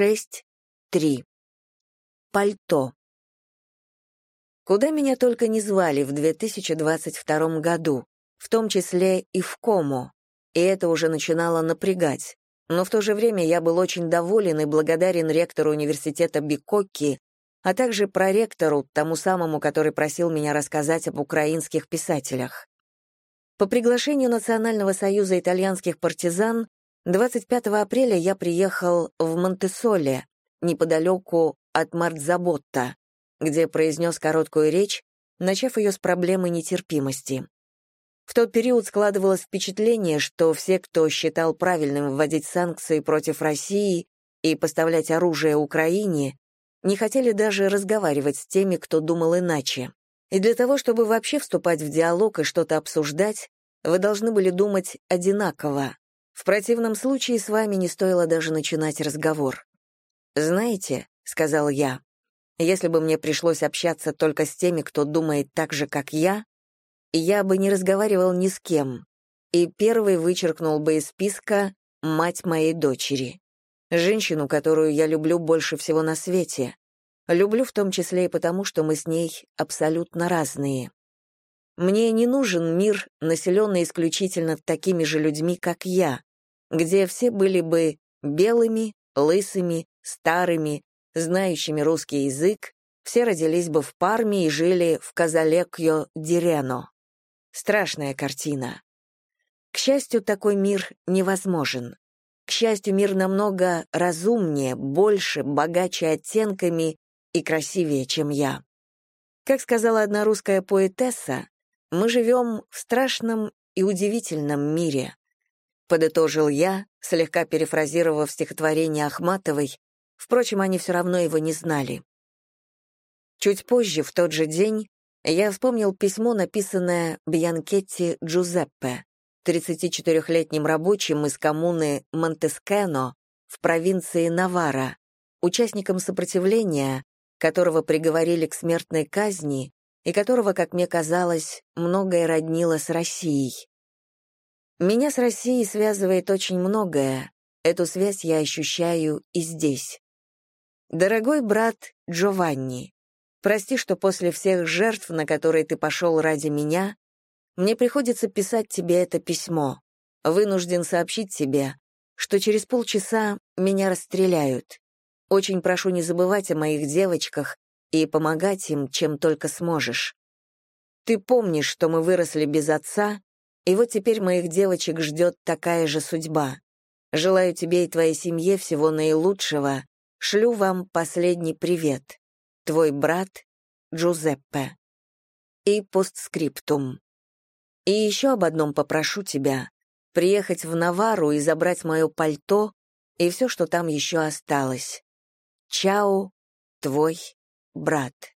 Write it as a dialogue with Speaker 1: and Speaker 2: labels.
Speaker 1: 6.3. Пальто. Куда меня только не звали в 2022 году, в том числе и в Кому, и это уже начинало напрягать. Но в то же время я был очень доволен и благодарен ректору университета Бикокки, а также проректору, тому самому, который просил меня рассказать об украинских писателях. По приглашению Национального союза итальянских партизан 25 апреля я приехал в Монтесоле, неподалеку от Мартзаботта, где произнес короткую речь, начав ее с проблемы нетерпимости. В тот период складывалось впечатление, что все, кто считал правильным вводить санкции против России и поставлять оружие Украине, не хотели даже разговаривать с теми, кто думал иначе. И для того, чтобы вообще вступать в диалог и что-то обсуждать, вы должны были думать одинаково. В противном случае с вами не стоило даже начинать разговор. «Знаете», — сказал я, — «если бы мне пришлось общаться только с теми, кто думает так же, как я, я бы не разговаривал ни с кем, и первый вычеркнул бы из списка мать моей дочери, женщину, которую я люблю больше всего на свете. Люблю в том числе и потому, что мы с ней абсолютно разные. Мне не нужен мир, населенный исключительно такими же людьми, как я, где все были бы белыми, лысыми, старыми, знающими русский язык, все родились бы в Парме и жили в Казалекьо-Дирено. Страшная картина. К счастью, такой мир невозможен. К счастью, мир намного разумнее, больше, богаче оттенками и красивее, чем я. Как сказала одна русская поэтесса, мы живем в страшном и удивительном мире. Подытожил я, слегка перефразировав стихотворение Ахматовой, впрочем, они все равно его не знали. Чуть позже, в тот же день, я вспомнил письмо, написанное Бьянкетти Джузеппе, 34-летним рабочим из коммуны Монтескено в провинции Навара, участником сопротивления, которого приговорили к смертной казни и которого, как мне казалось, многое роднило с Россией. Меня с Россией связывает очень многое, эту связь я ощущаю и здесь. Дорогой брат Джованни, прости, что после всех жертв, на которые ты пошел ради меня, мне приходится писать тебе это письмо. Вынужден сообщить тебе, что через полчаса меня расстреляют. Очень прошу не забывать о моих девочках и помогать им, чем только сможешь. Ты помнишь, что мы выросли без отца, и вот теперь моих девочек ждет такая же судьба. Желаю тебе и твоей семье всего наилучшего. Шлю вам последний привет. Твой брат Джузеппе. И постскриптум. И еще об одном попрошу тебя. Приехать в Навару и забрать мое пальто и все, что там еще осталось. Чао, твой брат.